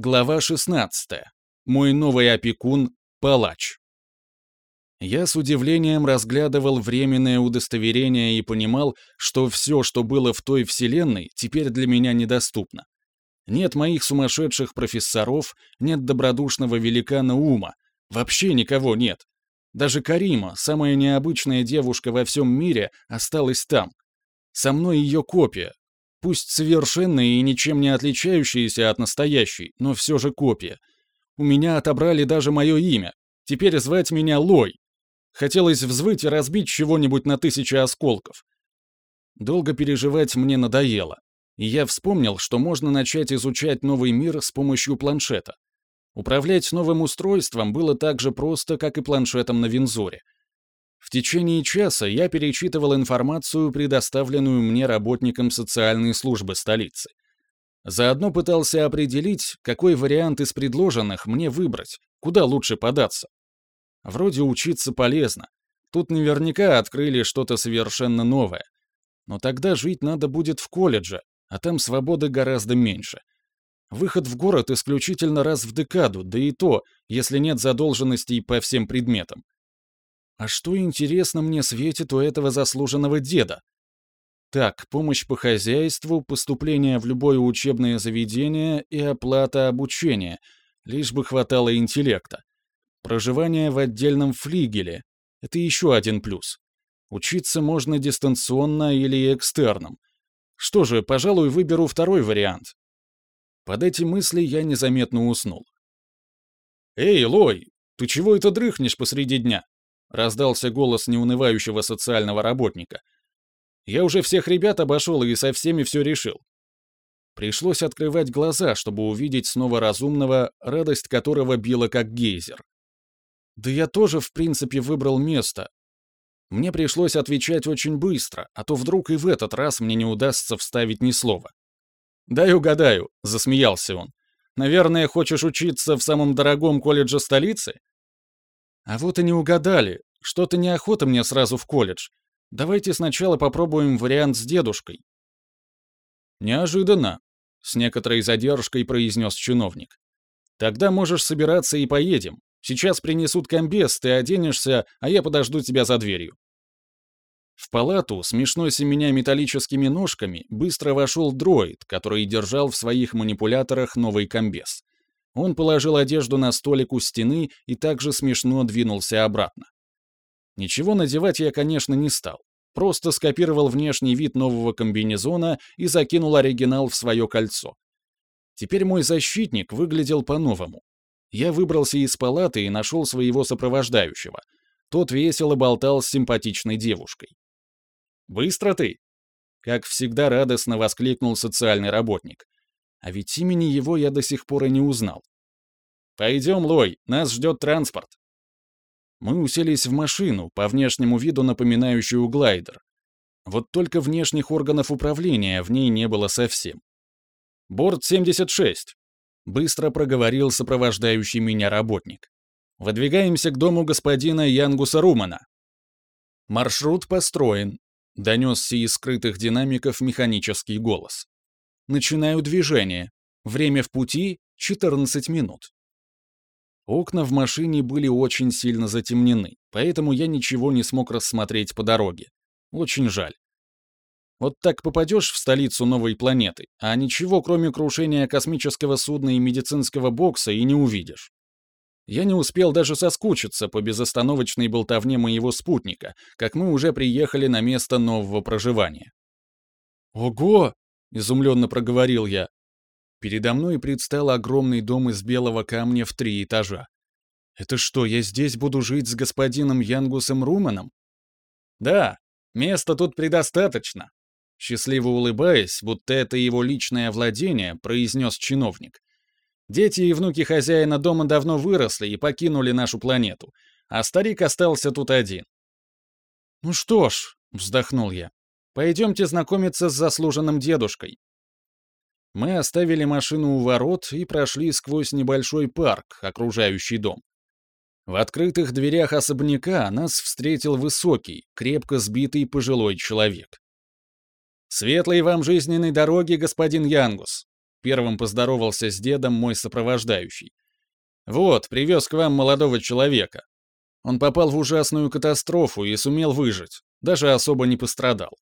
Глава 16. Мой новый опекун — палач. Я с удивлением разглядывал временное удостоверение и понимал, что все, что было в той вселенной, теперь для меня недоступно. Нет моих сумасшедших профессоров, нет добродушного великана Ума, вообще никого нет. Даже Карима, самая необычная девушка во всем мире, осталась там. Со мной ее копия, Пусть совершенная и ничем не отличающаяся от настоящей, но все же копия. У меня отобрали даже мое имя. Теперь звать меня Лой. Хотелось взвыть и разбить чего-нибудь на тысячи осколков. Долго переживать мне надоело. И я вспомнил, что можно начать изучать новый мир с помощью планшета. Управлять новым устройством было так же просто, как и планшетом на Винзоре — в течение часа я перечитывал информацию, предоставленную мне работникам социальной службы столицы. Заодно пытался определить, какой вариант из предложенных мне выбрать, куда лучше податься. Вроде учиться полезно. Тут наверняка открыли что-то совершенно новое. Но тогда жить надо будет в колледже, а там свободы гораздо меньше. Выход в город исключительно раз в декаду, да и то, если нет задолженностей по всем предметам. А что, интересно, мне светит у этого заслуженного деда? Так, помощь по хозяйству, поступление в любое учебное заведение и оплата обучения, лишь бы хватало интеллекта. Проживание в отдельном флигеле — это еще один плюс. Учиться можно дистанционно или экстерном. Что же, пожалуй, выберу второй вариант. Под эти мысли я незаметно уснул. «Эй, Лой, ты чего это дрыхнешь посреди дня?» Раздался голос неунывающего социального работника. «Я уже всех ребят обошел и со всеми все решил». Пришлось открывать глаза, чтобы увидеть снова разумного, радость которого била как гейзер. Да я тоже, в принципе, выбрал место. Мне пришлось отвечать очень быстро, а то вдруг и в этот раз мне не удастся вставить ни слова. «Дай угадаю», — засмеялся он. «Наверное, хочешь учиться в самом дорогом колледже столицы?» А вот и не угадали. Что-то неохота мне сразу в колледж. Давайте сначала попробуем вариант с дедушкой. Неожиданно, с некоторой задержкой произнес чиновник. Тогда можешь собираться и поедем. Сейчас принесут комбез, ты оденешься, а я подожду тебя за дверью. В палату, смешно семеня металлическими ножками, быстро вошел дроид, который держал в своих манипуляторах новый комбез. Он положил одежду на столик у стены и также смешно двинулся обратно. Ничего надевать я, конечно, не стал. Просто скопировал внешний вид нового комбинезона и закинул оригинал в свое кольцо. Теперь мой защитник выглядел по-новому. Я выбрался из палаты и нашел своего сопровождающего. Тот весело болтал с симпатичной девушкой. «Быстро ты!» Как всегда радостно воскликнул социальный работник. А ведь имени его я до сих пор и не узнал. «Пойдем, Лой, нас ждет транспорт». Мы уселись в машину, по внешнему виду напоминающую глайдер. Вот только внешних органов управления в ней не было совсем. «Борт 76», — быстро проговорил сопровождающий меня работник. «Выдвигаемся к дому господина Янгуса Румана». «Маршрут построен», — донесся из скрытых динамиков механический голос. Начинаю движение. Время в пути — 14 минут. Окна в машине были очень сильно затемнены, поэтому я ничего не смог рассмотреть по дороге. Очень жаль. Вот так попадешь в столицу новой планеты, а ничего, кроме крушения космического судна и медицинского бокса, и не увидишь. Я не успел даже соскучиться по безостановочной болтовне моего спутника, как мы уже приехали на место нового проживания. «Ого!» — изумленно проговорил я. Передо мной предстал огромный дом из белого камня в три этажа. «Это что, я здесь буду жить с господином Янгусом Руманом?» «Да, места тут предостаточно», — счастливо улыбаясь, будто это его личное владение, произнес чиновник. «Дети и внуки хозяина дома давно выросли и покинули нашу планету, а старик остался тут один». «Ну что ж», — вздохнул я, Пойдемте знакомиться с заслуженным дедушкой». Мы оставили машину у ворот и прошли сквозь небольшой парк, окружающий дом. В открытых дверях особняка нас встретил высокий, крепко сбитый пожилой человек. «Светлой вам жизненной дороги, господин Янгус!» Первым поздоровался с дедом мой сопровождающий. «Вот, привез к вам молодого человека. Он попал в ужасную катастрофу и сумел выжить, даже особо не пострадал.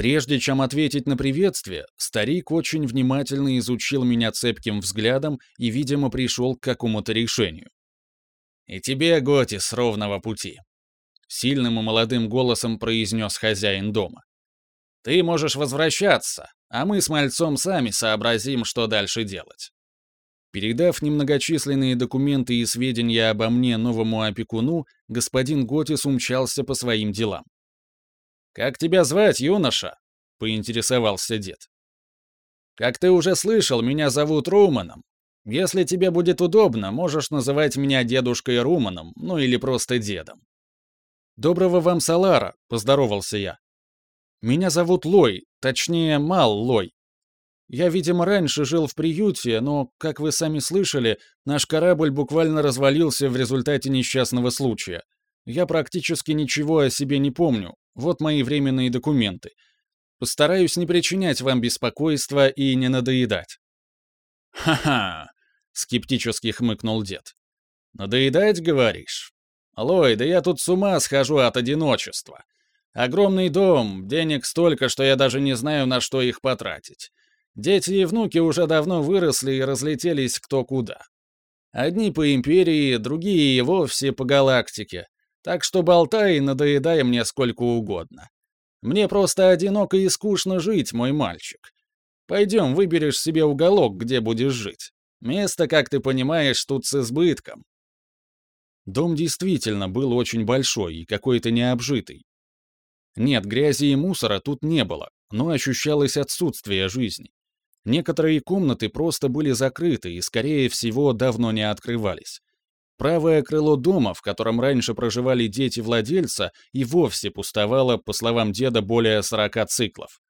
Прежде чем ответить на приветствие, старик очень внимательно изучил меня цепким взглядом и, видимо, пришел к какому-то решению. «И тебе, Готи, с ровного пути», — сильным и молодым голосом произнес хозяин дома. «Ты можешь возвращаться, а мы с мальцом сами сообразим, что дальше делать». Передав немногочисленные документы и сведения обо мне новому опекуну, господин Готис умчался по своим делам. «Как тебя звать, юноша?» — поинтересовался дед. «Как ты уже слышал, меня зовут Руманом. Если тебе будет удобно, можешь называть меня дедушкой Руманом, ну или просто дедом». «Доброго вам салара», — поздоровался я. «Меня зовут Лой, точнее, Мал Лой. Я, видимо, раньше жил в приюте, но, как вы сами слышали, наш корабль буквально развалился в результате несчастного случая. Я практически ничего о себе не помню, вот мои временные документы. Постараюсь не причинять вам беспокойства и не надоедать». «Ха-ха!» — скептически хмыкнул дед. «Надоедать, говоришь? Лой, да я тут с ума схожу от одиночества. Огромный дом, денег столько, что я даже не знаю, на что их потратить. Дети и внуки уже давно выросли и разлетелись кто куда. Одни по империи, другие и вовсе по галактике. Так что болтай и надоедай мне сколько угодно. Мне просто одиноко и скучно жить, мой мальчик. Пойдем, выберешь себе уголок, где будешь жить. Место, как ты понимаешь, тут с избытком. Дом действительно был очень большой и какой-то необжитый. Нет, грязи и мусора тут не было, но ощущалось отсутствие жизни. Некоторые комнаты просто были закрыты и, скорее всего, давно не открывались. Правое крыло дома, в котором раньше проживали дети владельца, и вовсе пустовало, по словам деда, более 40 циклов.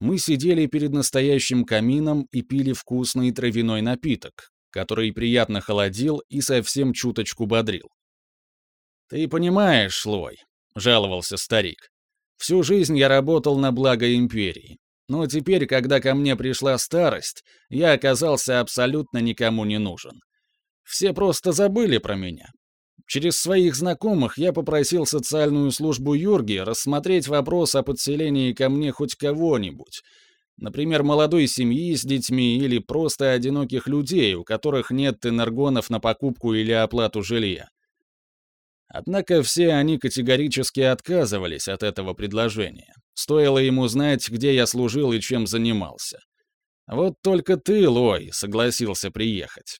Мы сидели перед настоящим камином и пили вкусный травяной напиток, который приятно холодил и совсем чуточку бодрил. «Ты понимаешь, Лой», — жаловался старик, — «всю жизнь я работал на благо империи. Но теперь, когда ко мне пришла старость, я оказался абсолютно никому не нужен. Все просто забыли про меня. Через своих знакомых я попросил социальную службу Юрги рассмотреть вопрос о подселении ко мне хоть кого-нибудь. Например, молодой семьи с детьми или просто одиноких людей, у которых нет энергонов на покупку или оплату жилья. Однако все они категорически отказывались от этого предложения. Стоило ему знать, где я служил и чем занимался. Вот только ты, Лой, согласился приехать.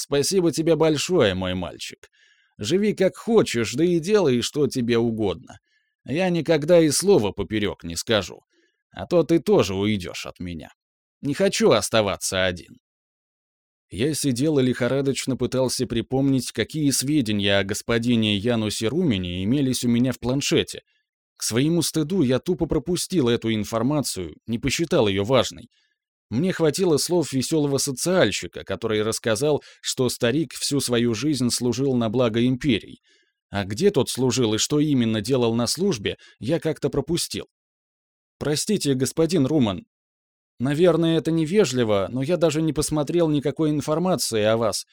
Спасибо тебе большое, мой мальчик. Живи как хочешь, да и делай, что тебе угодно. Я никогда и слова поперек не скажу. А то ты тоже уйдешь от меня. Не хочу оставаться один. Я сидел и лихорадочно пытался припомнить, какие сведения о господине Янусе Румене имелись у меня в планшете. К своему стыду я тупо пропустил эту информацию, не посчитал ее важной. Мне хватило слов веселого социальщика, который рассказал, что старик всю свою жизнь служил на благо империи. А где тот служил и что именно делал на службе, я как-то пропустил. «Простите, господин Руман. Наверное, это невежливо, но я даже не посмотрел никакой информации о вас.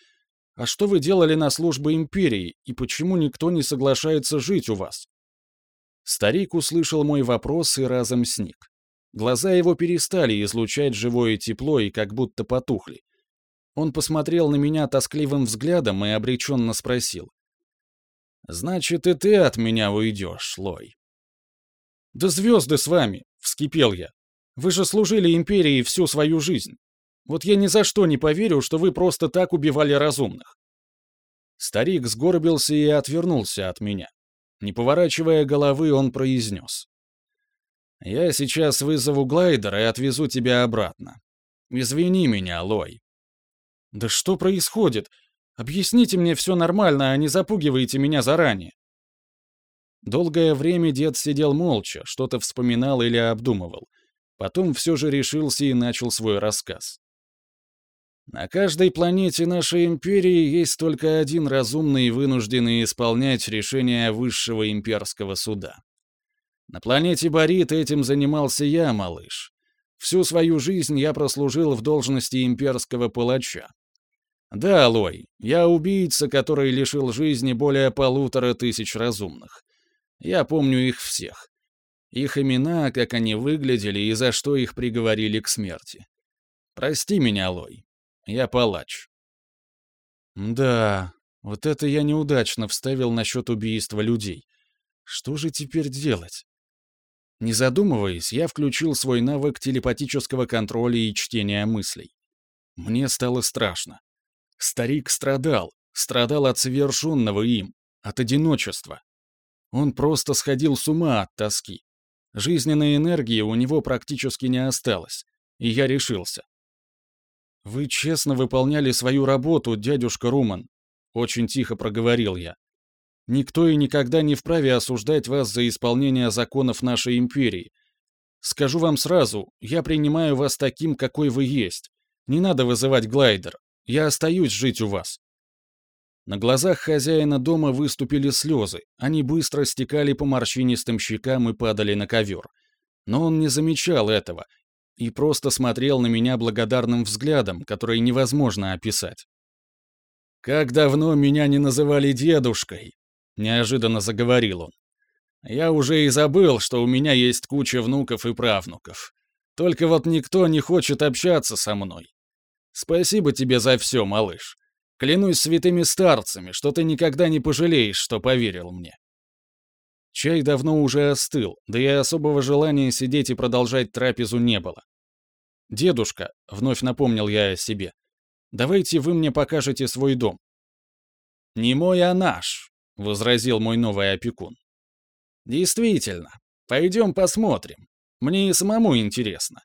А что вы делали на службе империи, и почему никто не соглашается жить у вас?» Старик услышал мой вопрос и разом сник. Глаза его перестали излучать живое тепло и как будто потухли. Он посмотрел на меня тоскливым взглядом и обреченно спросил. «Значит, и ты от меня уйдешь, Лой?» «Да звезды с вами!» — вскипел я. «Вы же служили империи всю свою жизнь. Вот я ни за что не поверю, что вы просто так убивали разумных». Старик сгорбился и отвернулся от меня. Не поворачивая головы, он произнес. Я сейчас вызову глайдер и отвезу тебя обратно. Извини меня, Лой». «Да что происходит? Объясните мне все нормально, а не запугивайте меня заранее». Долгое время дед сидел молча, что-то вспоминал или обдумывал. Потом все же решился и начал свой рассказ. На каждой планете нашей империи есть только один разумный, вынужденный исполнять решения высшего имперского суда. На планете Борит этим занимался я, малыш. Всю свою жизнь я прослужил в должности имперского палача. Да, Лой, я убийца, который лишил жизни более полутора тысяч разумных. Я помню их всех. Их имена, как они выглядели и за что их приговорили к смерти. Прости меня, Лой. Я палач. Да, вот это я неудачно вставил насчет убийства людей. Что же теперь делать? Не задумываясь, я включил свой навык телепатического контроля и чтения мыслей. Мне стало страшно. Старик страдал, страдал от совершенного им, от одиночества. Он просто сходил с ума от тоски. Жизненной энергии у него практически не осталось, и я решился. «Вы честно выполняли свою работу, дядюшка Руман», — очень тихо проговорил я. «Никто и никогда не вправе осуждать вас за исполнение законов нашей империи. Скажу вам сразу, я принимаю вас таким, какой вы есть. Не надо вызывать глайдер. Я остаюсь жить у вас. На глазах хозяина дома выступили слезы, они быстро стекали по морщинистым щекам и падали на ковер. Но он не замечал этого и просто смотрел на меня благодарным взглядом, который невозможно описать. «Как давно меня не называли дедушкой!» — неожиданно заговорил он. «Я уже и забыл, что у меня есть куча внуков и правнуков. Только вот никто не хочет общаться со мной. Спасибо тебе за все, малыш. Клянусь святыми старцами, что ты никогда не пожалеешь, что поверил мне. Чай давно уже остыл, да и особого желания сидеть и продолжать трапезу не было. «Дедушка», — вновь напомнил я о себе, — «давайте вы мне покажете свой дом». «Не мой, а наш», — возразил мой новый опекун. «Действительно, пойдем посмотрим. Мне и самому интересно.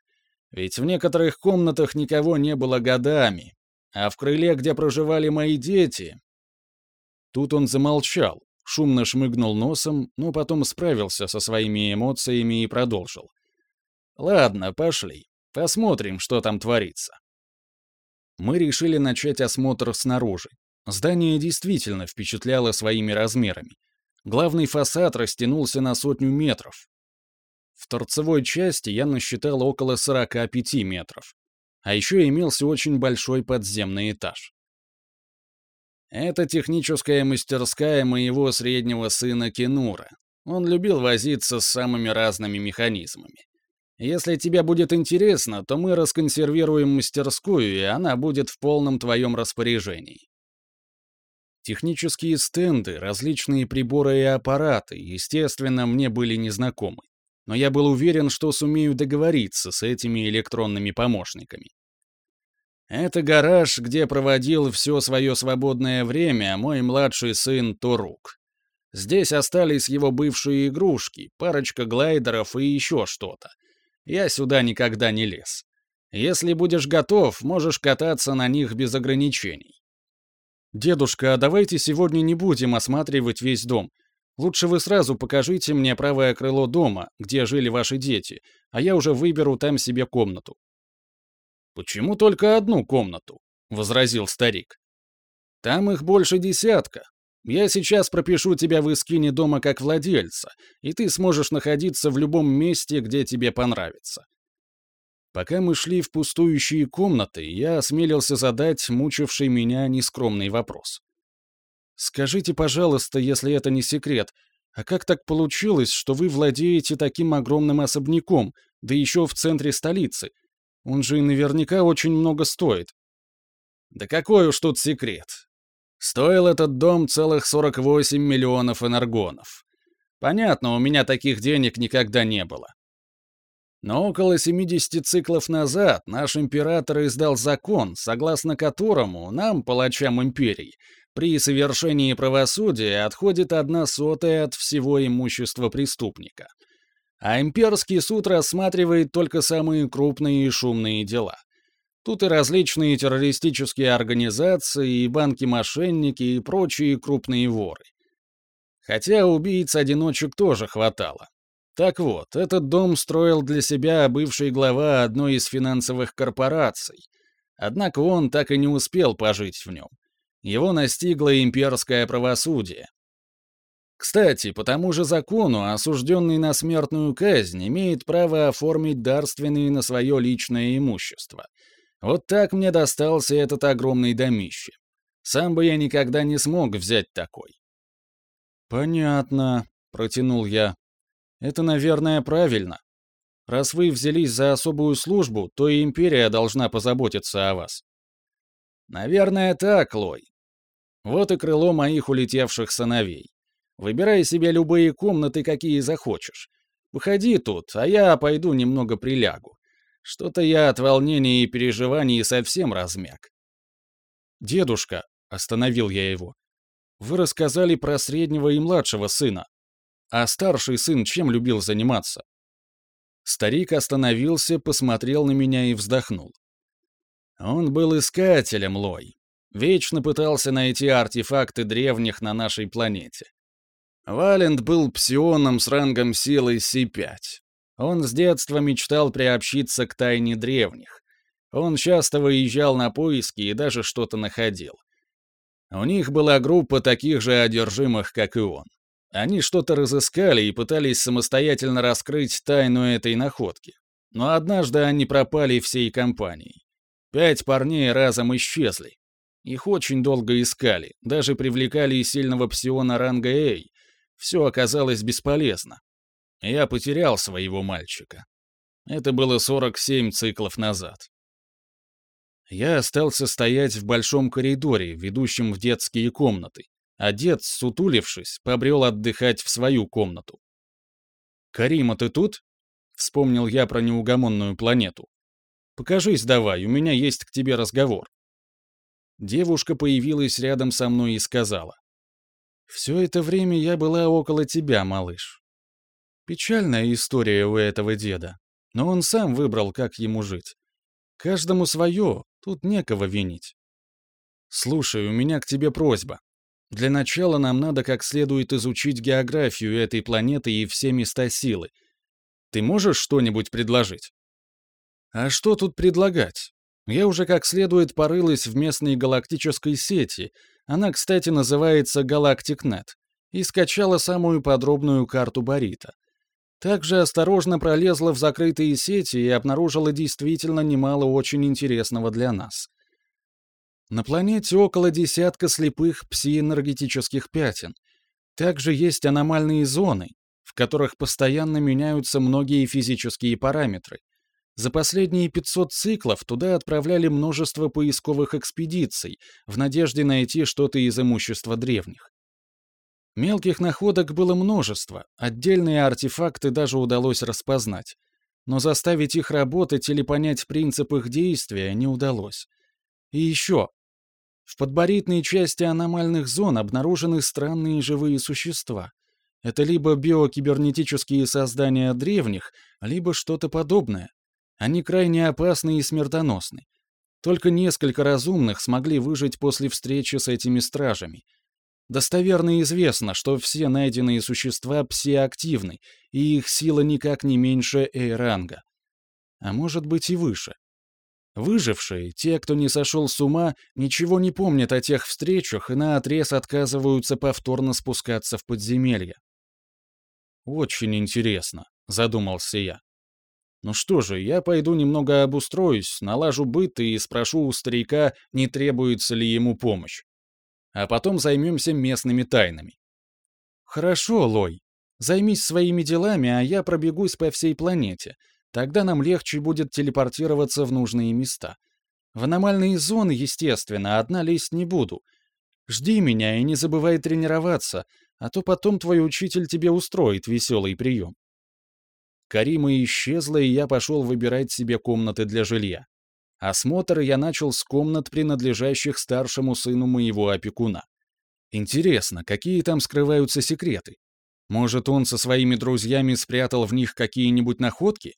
Ведь в некоторых комнатах никого не было годами, а в крыле, где проживали мои дети...» Тут он замолчал, шумно шмыгнул носом, но потом справился со своими эмоциями и продолжил. «Ладно, пошли. Посмотрим, что там творится». Мы решили начать осмотр снаружи. Здание действительно впечатляло своими размерами. Главный фасад растянулся на сотню метров. В торцевой части я насчитал около 45 метров. А еще имелся очень большой подземный этаж. Это техническая мастерская моего среднего сына Кенура. Он любил возиться с самыми разными механизмами. Если тебе будет интересно, то мы расконсервируем мастерскую, и она будет в полном твоем распоряжении. Технические стенды, различные приборы и аппараты, естественно, мне были незнакомы но я был уверен, что сумею договориться с этими электронными помощниками. Это гараж, где проводил все свое свободное время мой младший сын Торук. Здесь остались его бывшие игрушки, парочка глайдеров и еще что-то. Я сюда никогда не лез. Если будешь готов, можешь кататься на них без ограничений. «Дедушка, а давайте сегодня не будем осматривать весь дом. Лучше вы сразу покажите мне правое крыло дома, где жили ваши дети, а я уже выберу там себе комнату». «Почему только одну комнату?» — возразил старик. «Там их больше десятка. Я сейчас пропишу тебя в Искине дома как владельца, и ты сможешь находиться в любом месте, где тебе понравится». Пока мы шли в пустующие комнаты, я осмелился задать мучивший меня нескромный вопрос. Скажите, пожалуйста, если это не секрет, а как так получилось, что вы владеете таким огромным особняком, да еще в центре столицы? Он же наверняка очень много стоит. Да какой уж тут секрет. Стоил этот дом целых 48 миллионов энергонов. Понятно, у меня таких денег никогда не было. Но около 70 циклов назад наш император издал закон, согласно которому нам, палачам империи, при совершении правосудия отходит одна сотая от всего имущества преступника. А имперский суд рассматривает только самые крупные и шумные дела. Тут и различные террористические организации, и банки-мошенники, и прочие крупные воры. Хотя убийц-одиночек тоже хватало. Так вот, этот дом строил для себя бывший глава одной из финансовых корпораций. Однако он так и не успел пожить в нем его настигло имперское правосудие. Кстати, по тому же закону осужденный на смертную казнь имеет право оформить дарственные на свое личное имущество. Вот так мне достался этот огромный домище. Сам бы я никогда не смог взять такой. «Понятно», — протянул я. «Это, наверное, правильно. Раз вы взялись за особую службу, то и империя должна позаботиться о вас». «Наверное, так, Лой. Вот и крыло моих улетевших сыновей. Выбирай себе любые комнаты, какие захочешь. Выходи тут, а я пойду немного прилягу. Что-то я от волнения и переживаний совсем размяк. «Дедушка», — остановил я его, — «вы рассказали про среднего и младшего сына. А старший сын чем любил заниматься?» Старик остановился, посмотрел на меня и вздохнул. Он был искателем, Лой. Вечно пытался найти артефакты древних на нашей планете. Валент был псионом с рангом силы Си-5. Он с детства мечтал приобщиться к тайне древних. Он часто выезжал на поиски и даже что-то находил. У них была группа таких же одержимых, как и он. Они что-то разыскали и пытались самостоятельно раскрыть тайну этой находки. Но однажды они пропали всей компанией. Пять парней разом исчезли. Их очень долго искали, даже привлекали сильного псиона ранга Эй, все оказалось бесполезно. Я потерял своего мальчика. Это было 47 циклов назад. Я остался стоять в большом коридоре, ведущем в детские комнаты, а дед, сутулившись, побрел отдыхать в свою комнату. «Карима, ты тут?» — вспомнил я про неугомонную планету. «Покажись давай, у меня есть к тебе разговор». Девушка появилась рядом со мной и сказала. Все это время я была около тебя, малыш. Печальная история у этого деда, но он сам выбрал, как ему жить. Каждому свое, тут некого винить. Слушай, у меня к тебе просьба. Для начала нам надо как следует изучить географию этой планеты и все места силы. Ты можешь что-нибудь предложить? А что тут предлагать? Я уже как следует порылась в местной галактической сети — она, кстати, называется GalacticNet, и скачала самую подробную карту Борита. Также осторожно пролезла в закрытые сети и обнаружила действительно немало очень интересного для нас. На планете около десятка слепых псиэнергетических пятен. Также есть аномальные зоны, в которых постоянно меняются многие физические параметры, за последние 500 циклов туда отправляли множество поисковых экспедиций в надежде найти что-то из имущества древних. Мелких находок было множество, отдельные артефакты даже удалось распознать. Но заставить их работать или понять принцип их действия не удалось. И еще. В подборитной части аномальных зон обнаружены странные живые существа. Это либо биокибернетические создания древних, либо что-то подобное. Они крайне опасны и смертоносны. Только несколько разумных смогли выжить после встречи с этими стражами. Достоверно известно, что все найденные существа псиактивны, и их сила никак не меньше Эйранга. А может быть и выше. Выжившие, те, кто не сошел с ума, ничего не помнят о тех встречах и наотрез отказываются повторно спускаться в подземелья. «Очень интересно», — задумался я. Ну что же, я пойду немного обустроюсь, налажу быт и спрошу у старика, не требуется ли ему помощь. А потом займемся местными тайнами. Хорошо, Лой. Займись своими делами, а я пробегусь по всей планете. Тогда нам легче будет телепортироваться в нужные места. В аномальные зоны, естественно, одна лезть не буду. Жди меня и не забывай тренироваться, а то потом твой учитель тебе устроит веселый прием. Карима исчезла, и я пошел выбирать себе комнаты для жилья. Осмотр я начал с комнат, принадлежащих старшему сыну моего опекуна. Интересно, какие там скрываются секреты? Может, он со своими друзьями спрятал в них какие-нибудь находки?